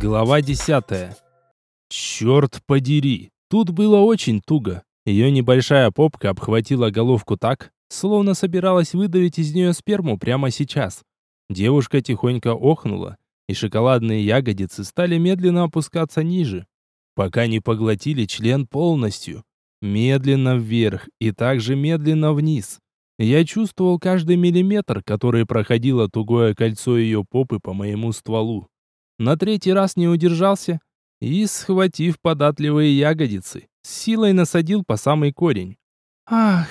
Глава 10. Черт подери, тут было очень туго. Ее небольшая попка обхватила головку так, словно собиралась выдавить из нее сперму прямо сейчас. Девушка тихонько охнула, и шоколадные ягодицы стали медленно опускаться ниже, пока не поглотили член полностью. Медленно вверх и также медленно вниз. Я чувствовал каждый миллиметр, который проходило тугое кольцо ее попы по моему стволу. На третий раз не удержался и, схватив податливые ягодицы, с силой насадил по самый корень. «Ах!»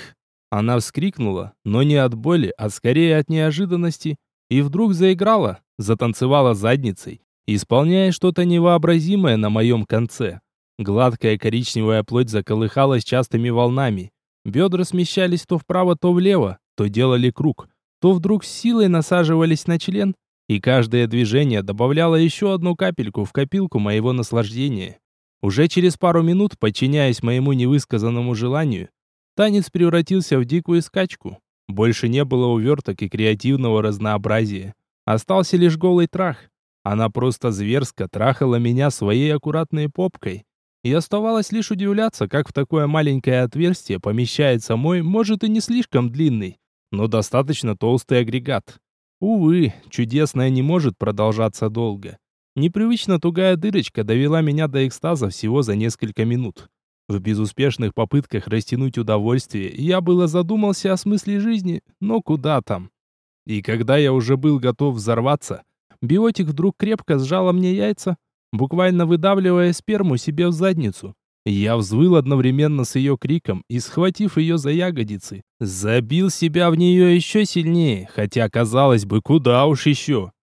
Она вскрикнула, но не от боли, а скорее от неожиданности, и вдруг заиграла, затанцевала задницей, исполняя что-то невообразимое на моем конце. Гладкая коричневая плоть заколыхалась частыми волнами. Бедра смещались то вправо, то влево, то делали круг, то вдруг силой насаживались на член, и каждое движение добавляло еще одну капельку в копилку моего наслаждения. Уже через пару минут, подчиняясь моему невысказанному желанию, танец превратился в дикую скачку. Больше не было уверток и креативного разнообразия. Остался лишь голый трах. Она просто зверско трахала меня своей аккуратной попкой. И оставалось лишь удивляться, как в такое маленькое отверстие помещается мой, может и не слишком длинный, но достаточно толстый агрегат. Увы, чудесное не может продолжаться долго. Непривычно тугая дырочка довела меня до экстаза всего за несколько минут. В безуспешных попытках растянуть удовольствие я было задумался о смысле жизни, но куда там. И когда я уже был готов взорваться, биотик вдруг крепко сжала мне яйца, буквально выдавливая сперму себе в задницу. Я взвыл одновременно с ее криком и, схватив ее за ягодицы, забил себя в нее еще сильнее, хотя, казалось бы, куда уж еще.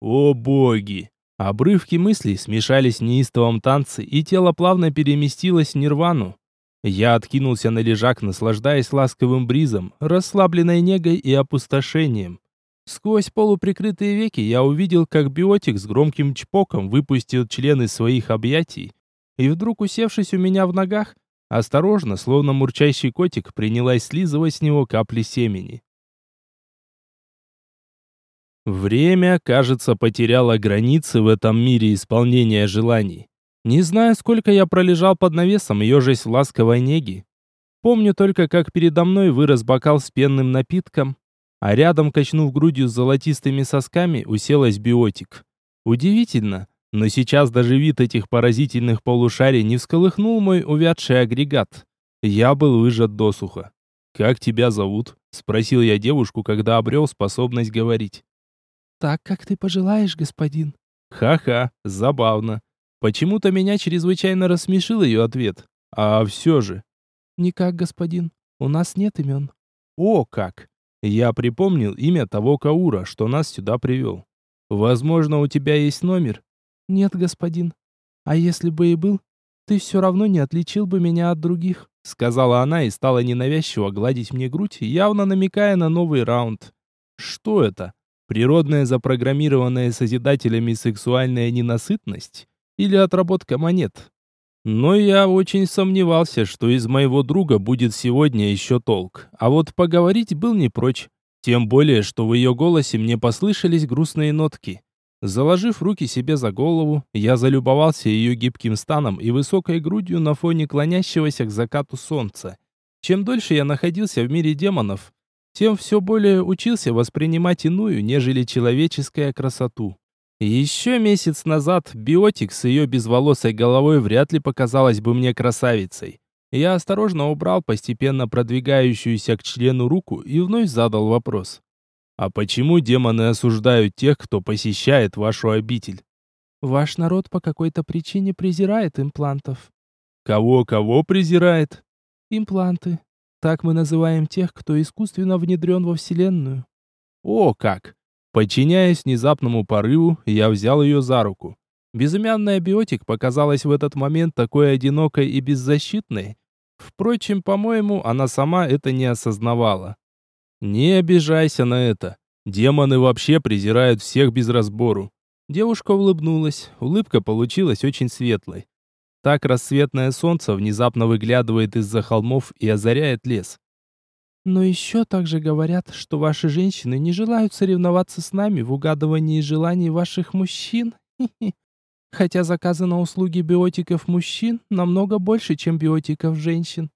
О боги! Обрывки мыслей смешались в неистовом танце, и тело плавно переместилось в нирвану. Я откинулся на лежак, наслаждаясь ласковым бризом, расслабленной негой и опустошением. Сквозь полуприкрытые веки я увидел, как биотик с громким чпоком выпустил член из своих объятий и вдруг, усевшись у меня в ногах, осторожно, словно мурчащий котик, принялась слизывать с него капли семени. Время, кажется, потеряло границы в этом мире исполнения желаний. Не знаю, сколько я пролежал под навесом, ежась в ласковой неге. Помню только, как передо мной вырос бокал с пенным напитком, а рядом, качнув грудью с золотистыми сосками, уселась биотик. Удивительно, но сейчас даже вид этих поразительных полушарий не всколыхнул мой увядший агрегат. Я был выжат досуха. «Как тебя зовут?» — спросил я девушку, когда обрел способность говорить. «Так, как ты пожелаешь, господин». «Ха-ха, забавно. Почему-то меня чрезвычайно рассмешил ее ответ. А все же...» «Никак, господин. У нас нет имен». «О, как!» Я припомнил имя того Каура, что нас сюда привел. «Возможно, у тебя есть номер?» «Нет, господин. А если бы и был, ты все равно не отличил бы меня от других», сказала она и стала ненавязчиво гладить мне грудь, явно намекая на новый раунд. «Что это? Природная запрограммированная созидателями сексуальная ненасытность? Или отработка монет?» Но я очень сомневался, что из моего друга будет сегодня еще толк. А вот поговорить был не прочь. Тем более, что в ее голосе мне послышались грустные нотки. Заложив руки себе за голову, я залюбовался ее гибким станом и высокой грудью на фоне клонящегося к закату солнца. Чем дольше я находился в мире демонов, тем все более учился воспринимать иную, нежели человеческая красоту. Еще месяц назад биотик с ее безволосой головой вряд ли показалась бы мне красавицей. Я осторожно убрал постепенно продвигающуюся к члену руку и вновь задал вопрос. А почему демоны осуждают тех, кто посещает вашу обитель? Ваш народ по какой-то причине презирает имплантов. Кого-кого презирает? Импланты. Так мы называем тех, кто искусственно внедрен во Вселенную. О, как! Подчиняясь внезапному порыву, я взял ее за руку. Безымянная биотик показалась в этот момент такой одинокой и беззащитной. Впрочем, по-моему, она сама это не осознавала. Не обижайся на это. Демоны вообще презирают всех без разбору. Девушка улыбнулась. Улыбка получилась очень светлой. Так рассветное солнце внезапно выглядывает из-за холмов и озаряет лес. Но еще также говорят, что ваши женщины не желают соревноваться с нами в угадывании желаний ваших мужчин. Хотя заказы на услуги биотиков мужчин намного больше, чем биотиков женщин.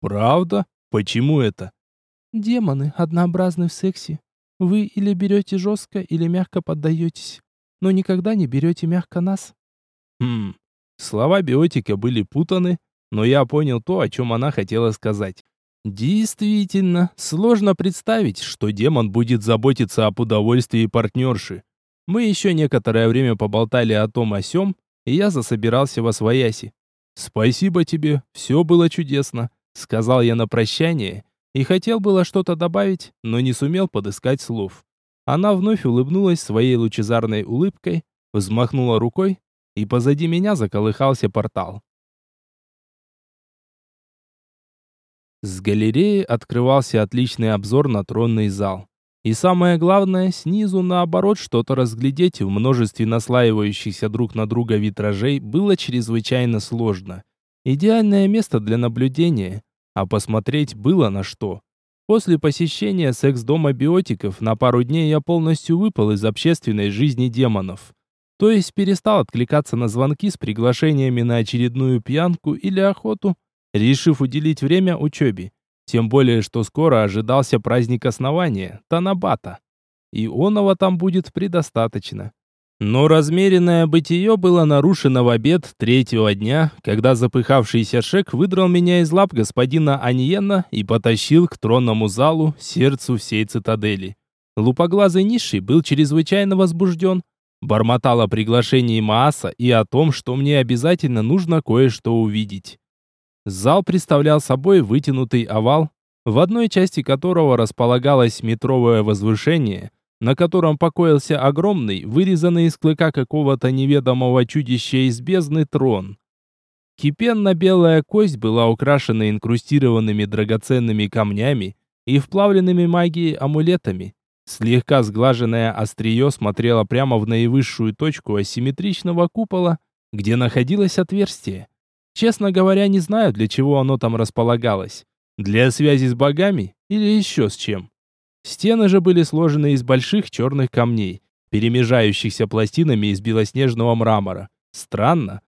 Правда? Почему это? Демоны однообразны в сексе. Вы или берете жестко, или мягко поддаетесь. Но никогда не берете мягко нас. Хм. Слова биотика были путаны, но я понял то, о чем она хотела сказать. Действительно, сложно представить, что демон будет заботиться об удовольствии партнерши. Мы еще некоторое время поболтали о том о сём, и я засобирался во свояси. «Спасибо тебе, все было чудесно», — сказал я на прощание, и хотел было что-то добавить, но не сумел подыскать слов. Она вновь улыбнулась своей лучезарной улыбкой, взмахнула рукой, и позади меня заколыхался портал. С галереи открывался отличный обзор на тронный зал. И самое главное, снизу наоборот что-то разглядеть в множестве наслаивающихся друг на друга витражей было чрезвычайно сложно. Идеальное место для наблюдения, а посмотреть было на что. После посещения секс-дома биотиков на пару дней я полностью выпал из общественной жизни демонов. То есть перестал откликаться на звонки с приглашениями на очередную пьянку или охоту, решив уделить время учебе. Тем более, что скоро ожидался праздник основания, Танабата. И оного там будет предостаточно. Но размеренное бытие было нарушено в обед третьего дня, когда запыхавшийся Шек выдрал меня из лап господина Аньена и потащил к тронному залу, сердцу всей цитадели. Лупоглазый низший был чрезвычайно возбужден, бормотал о приглашении Мааса и о том, что мне обязательно нужно кое-что увидеть. Зал представлял собой вытянутый овал, в одной части которого располагалось метровое возвышение, на котором покоился огромный, вырезанный из клыка какого-то неведомого чудища из бездны трон. Кипенно-белая кость была украшена инкрустированными драгоценными камнями и вплавленными магией амулетами. Слегка сглаженное острие смотрело прямо в наивысшую точку асимметричного купола, где находилось отверстие. Честно говоря, не знаю, для чего оно там располагалось. Для связи с богами или еще с чем. Стены же были сложены из больших черных камней, перемежающихся пластинами из белоснежного мрамора. Странно.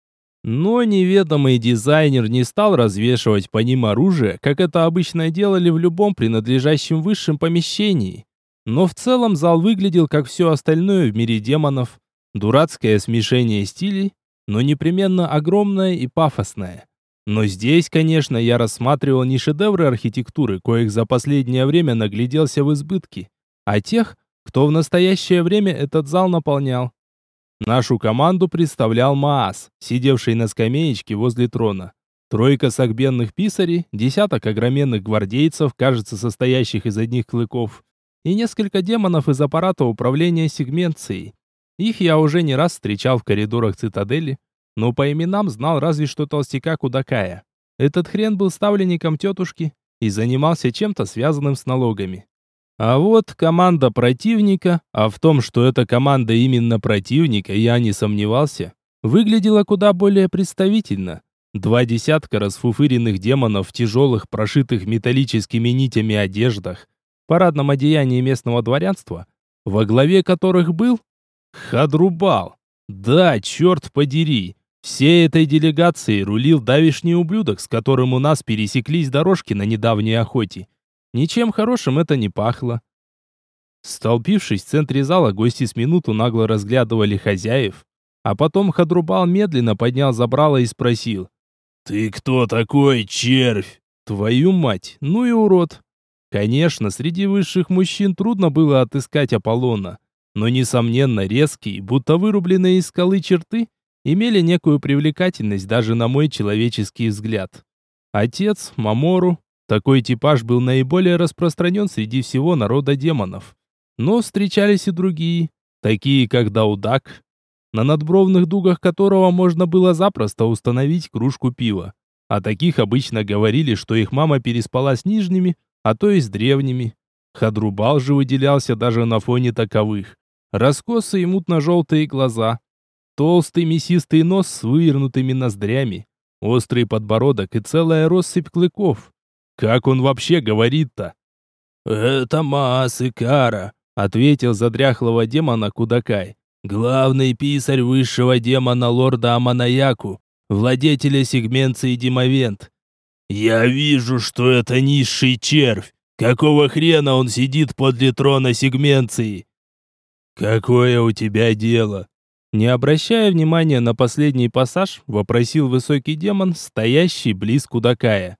Но неведомый дизайнер не стал развешивать по ним оружие, как это обычно делали в любом принадлежащем высшим помещении. Но в целом зал выглядел как все остальное в мире демонов. Дурацкое смешение стилей, но непременно огромное и пафосное. Но здесь, конечно, я рассматривал не шедевры архитектуры, коих за последнее время нагляделся в избытке, а тех, кто в настоящее время этот зал наполнял. Нашу команду представлял Маас, сидевший на скамеечке возле трона. Тройка сагбенных писарей, десяток огроменных гвардейцев, кажется, состоящих из одних клыков, и несколько демонов из аппарата управления сегменцией. Их я уже не раз встречал в коридорах цитадели, но по именам знал разве что толстяка Кудакая. Этот хрен был ставленником тетушки и занимался чем-то связанным с налогами. А вот команда противника, а в том, что это команда именно противника, я не сомневался, выглядела куда более представительно. Два десятка расфуфыренных демонов в тяжелых, прошитых металлическими нитями одеждах, парадном одеянии местного дворянства, во главе которых был Хадрубал. Да, черт подери. Всей этой делегацией рулил давишний ублюдок, с которым у нас пересеклись дорожки на недавней охоте. Ничем хорошим это не пахло. Столпившись в центре зала, гости с минуту нагло разглядывали хозяев, а потом Хадрубал медленно поднял забрало и спросил. «Ты кто такой, червь?» «Твою мать, ну и урод!» Конечно, среди высших мужчин трудно было отыскать Аполлона но, несомненно, резкие, будто вырубленные из скалы черты, имели некую привлекательность даже на мой человеческий взгляд. Отец, Мамору, такой типаж был наиболее распространен среди всего народа демонов. Но встречались и другие, такие как Даудак, на надбровных дугах которого можно было запросто установить кружку пива. О таких обычно говорили, что их мама переспала с нижними, а то и с древними. Хадрубал же выделялся даже на фоне таковых раскосые мутно-желтые глаза, толстый мясистый нос с вывернутыми ноздрями, острый подбородок и целая россыпь клыков. Как он вообще говорит-то? «Это Маас Икара», — ответил за дряхлого демона Кудакай. главный писарь высшего демона лорда Аманаяку, владетеля сегменции Димовент. Я вижу, что это низший червь. Какого хрена он сидит подле трона сегменции? Какое у тебя дело? Не обращая внимания на последний пассаж, вопросил высокий демон, стоящий близ Кудакая.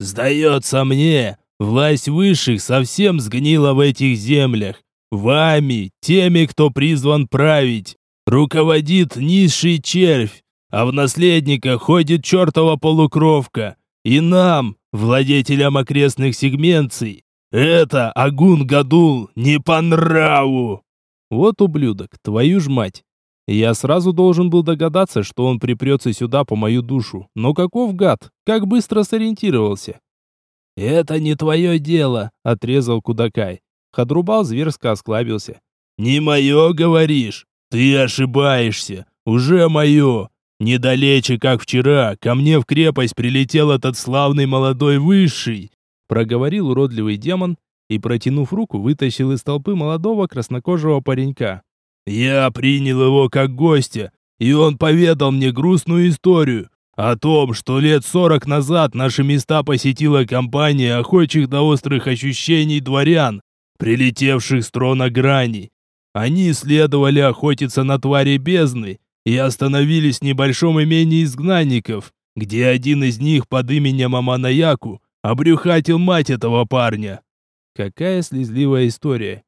«Сдается мне, власть высших совсем сгнила в этих землях. Вами, теми, кто призван править, руководит низший червь, а в наследниках ходит чертова полукровка. И нам, владетелям окрестных сегменций, это Агун-Гадул не по нраву!» «Вот ублюдок, твою ж мать!» Я сразу должен был догадаться, что он припрется сюда по мою душу. Но каков гад? Как быстро сориентировался? «Это не твое дело», — отрезал Кудакай. Хадрубал зверско осклабился. «Не мое, говоришь? Ты ошибаешься. Уже мое. Недалече, как вчера, ко мне в крепость прилетел этот славный молодой высший», проговорил уродливый демон и, протянув руку, вытащил из толпы молодого краснокожего паренька. Я принял его как гостя, и он поведал мне грустную историю о том, что лет сорок назад наши места посетила компания охочих до острых ощущений дворян, прилетевших с трона грани. Они следовали охотиться на твари бездны и остановились в небольшом имении изгнанников, где один из них под именем Аманаяку обрюхатил мать этого парня. Какая слезливая история.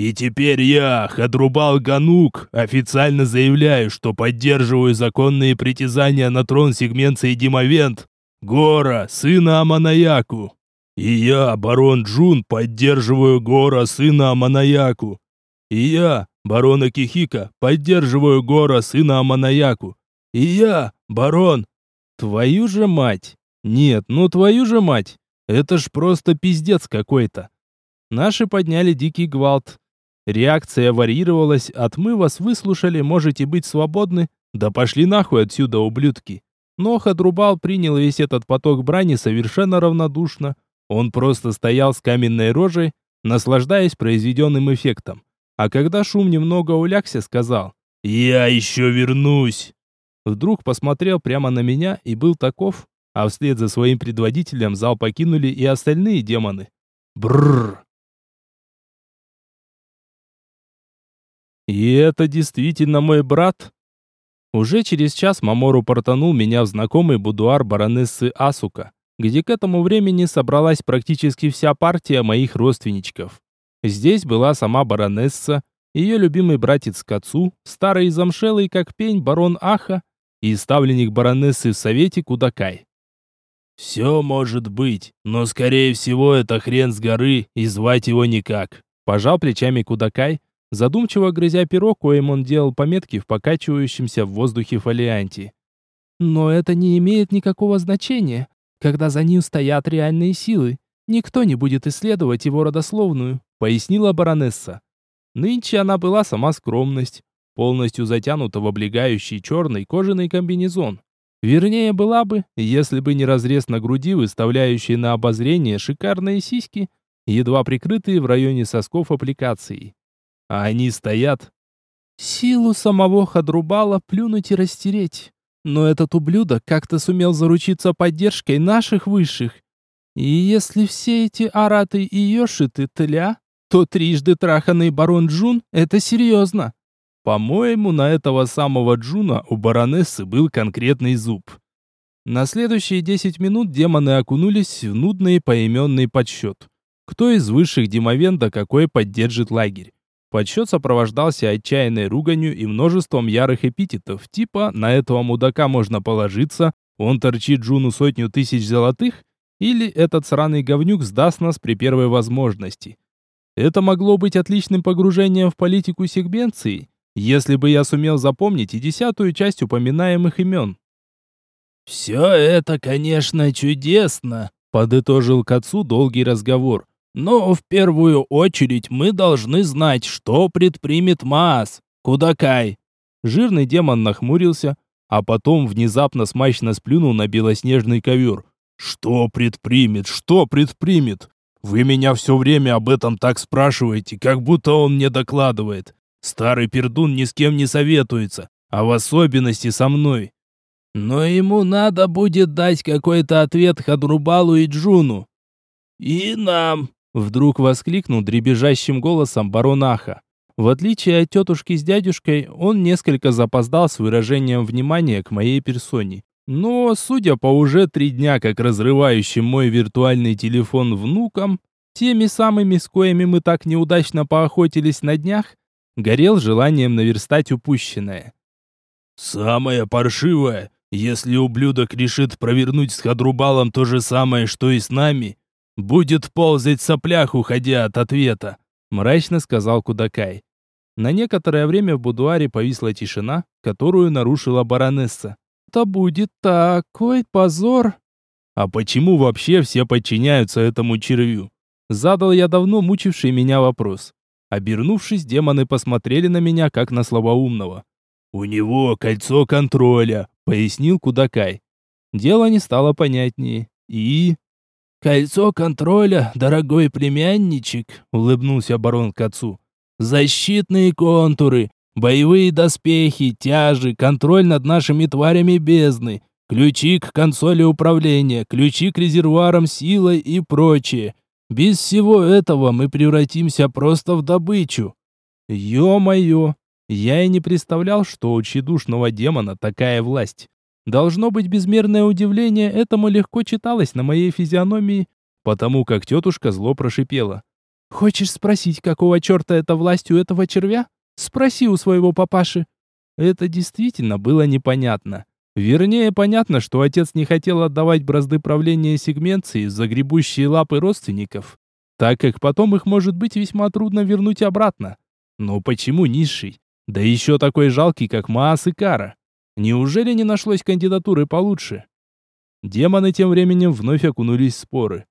И теперь я, Хадрубал Ганук, официально заявляю, что поддерживаю законные притязания на трон сегменции Димовент, Гора, сына Аманаяку. И я, барон Джун, поддерживаю Гора, сына Аманаяку. И я, барон Акихика, поддерживаю Гора, сына Аманаяку. И я, барон... Твою же мать! Нет, ну твою же мать! Это ж просто пиздец какой-то. Наши подняли дикий гвалт, Реакция варьировалась от «мы вас выслушали, можете быть свободны», да пошли нахуй отсюда, ублюдки. Но Хадрубал принял весь этот поток брани совершенно равнодушно. Он просто стоял с каменной рожей, наслаждаясь произведенным эффектом. А когда шум немного улягся, сказал «Я еще вернусь!» Вдруг посмотрел прямо на меня и был таков, а вслед за своим предводителем зал покинули и остальные демоны. Бррр! И это действительно мой брат? Уже через час Мамору портанул меня в знакомый будуар баронессы Асука, где к этому времени собралась практически вся партия моих родственничков. Здесь была сама баронесса, ее любимый братец Кацу, старый и замшелый как пень барон Аха и ставленник баронессы в совете Кудакай. «Все может быть, но скорее всего это хрен с горы, и звать его никак», пожал плечами Кудакай, задумчиво грызя перо, коим он делал пометки в покачивающемся в воздухе фолианте. «Но это не имеет никакого значения, когда за ним стоят реальные силы. Никто не будет исследовать его родословную», — пояснила баронесса. Нынче она была сама скромность, полностью затянута в облегающий черный кожаный комбинезон. Вернее, была бы, если бы не разрез на груди, выставляющий на обозрение шикарные сиськи, едва прикрытые в районе сосков аппликацией а они стоят. Силу самого Хадрубала плюнуть и растереть. Но этот ублюдок как-то сумел заручиться поддержкой наших высших. И если все эти араты и йошиты тля, то трижды траханный барон Джун — это серьезно. По-моему, на этого самого Джуна у баронессы был конкретный зуб. На следующие 10 минут демоны окунулись в нудный поименный подсчет. Кто из высших демовенда какой поддержит лагерь. Подсчет сопровождался отчаянной руганью и множеством ярых эпитетов, типа «на этого мудака можно положиться», «он торчит Джуну сотню тысяч золотых» или «этот сраный говнюк сдаст нас при первой возможности». Это могло быть отличным погружением в политику сегменции, если бы я сумел запомнить и десятую часть упоминаемых имен. «Все это, конечно, чудесно», — подытожил к отцу долгий разговор. Но в первую очередь мы должны знать, что предпримет Маас. Кудакай. Жирный демон нахмурился, а потом внезапно смачно сплюнул на белоснежный ковер. Что предпримет? Что предпримет? Вы меня все время об этом так спрашиваете, как будто он мне докладывает. Старый пердун ни с кем не советуется, а в особенности со мной. Но ему надо будет дать какой-то ответ Хадрубалу и Джуну. И нам, вдруг воскликнул дребезжащим голосом барон Аха. В отличие от тетушки с дядюшкой, он несколько запоздал с выражением внимания к моей персоне. Но, судя по уже три дня как разрывающим мой виртуальный телефон внукам, теми самыми, с коими мы так неудачно поохотились на днях, горел желанием наверстать упущенное. «Самое паршивое, если ублюдок решит провернуть с Хадрубалом то же самое, что и с нами, будет ползать соплях, уходя от ответа», мрачно сказал Кудакай. На некоторое время в будуаре повисла тишина, которую нарушила баронесса это будет такой позор. А почему вообще все подчиняются этому червю? Задал я давно мучивший меня вопрос. Обернувшись, демоны посмотрели на меня, как на слабоумного. «У него кольцо контроля», — пояснил Кудакай. Дело не стало понятнее. И... «Кольцо контроля, дорогой племянничек», — улыбнулся барон к отцу. «Защитные контуры, Боевые доспехи, тяжи, контроль над нашими тварями бездны, ключи к консоли управления, ключи к резервуарам силы и прочее. Без всего этого мы превратимся просто в добычу. Ё-моё, я и не представлял, что у тщедушного демона такая власть. Должно быть безмерное удивление, этому легко читалось на моей физиономии, потому как тетушка зло прошипела. «Хочешь спросить, какого черта эта власть у этого червя?» Спроси у своего папаши. Это действительно было непонятно. Вернее, понятно, что отец не хотел отдавать бразды правления сегменции за гребущие лапы родственников, так как потом их может быть весьма трудно вернуть обратно. Но почему низший? Да еще такой жалкий, как Маас и Кара. Неужели не нашлось кандидатуры получше? Демоны тем временем вновь окунулись в споры.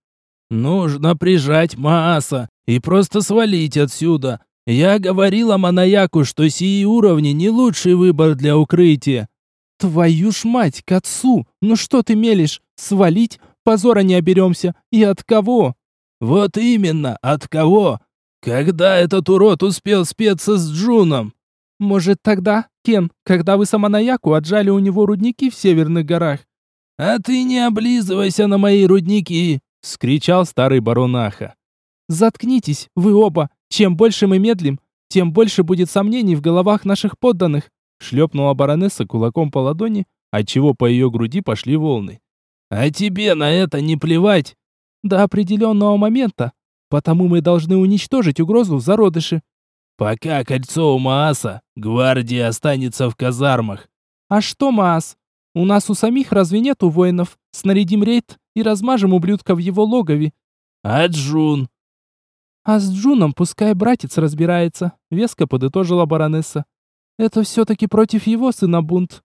«Нужно прижать Мааса и просто свалить отсюда, я говорила Манаяку, что сии уровни не лучший выбор для укрытия. Твою ж мать, к отцу! Ну что ты мелешь? Свалить? Позора не оберемся. И от кого? Вот именно, от кого? Когда этот урод успел спеться с Джуном? Может, тогда, Кен, когда вы с Аманаяку отжали у него рудники в северных горах? А ты не облизывайся на мои рудники, скричал старый барон Аха. Заткнитесь, вы оба, чем больше мы медлим, тем больше будет сомнений в головах наших подданных, шлепнула баронесса кулаком по ладони, отчего по ее груди пошли волны. А тебе на это не плевать. До определенного момента, потому мы должны уничтожить угрозу в зародыше. Пока кольцо у Мааса, гвардия останется в казармах. А что, Маас? У нас у самих разве нету воинов? Снарядим рейд и размажем ублюдка в его логове. А Джун? А с Джуном пускай братец разбирается, веско подытожила баронесса. Это все-таки против его сына бунт.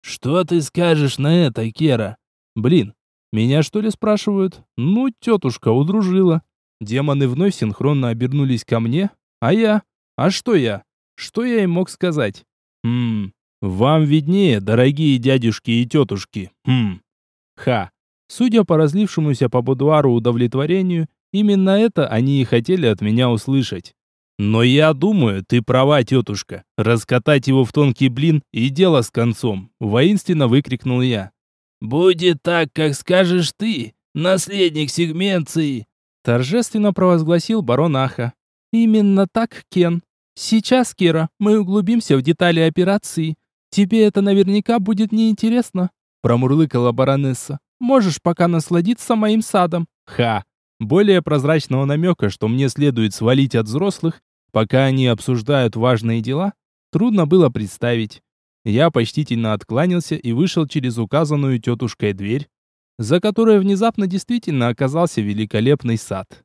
Что ты скажешь на это, Кера? Блин, меня что ли спрашивают? Ну, тетушка удружила. Демоны вновь синхронно обернулись ко мне, а я? А что я? Что я им мог сказать? Хм, вам виднее, дорогие дядюшки и тетушки. Хм. Ха. Судя по разлившемуся по будуару удовлетворению, Именно это они и хотели от меня услышать. Но я думаю, ты права, тетушка. Раскатать его в тонкий блин и дело с концом, воинственно выкрикнул я. Будет так, как скажешь ты, наследник сегменции, торжественно провозгласил барон Аха. Именно так, Кен. Сейчас, Кира, мы углубимся в детали операции. Тебе это наверняка будет неинтересно, промурлыкала баронесса. Можешь пока насладиться моим садом. Ха, более прозрачного намека, что мне следует свалить от взрослых, пока они обсуждают важные дела, трудно было представить. Я почтительно откланялся и вышел через указанную тетушкой дверь, за которой внезапно действительно оказался великолепный сад.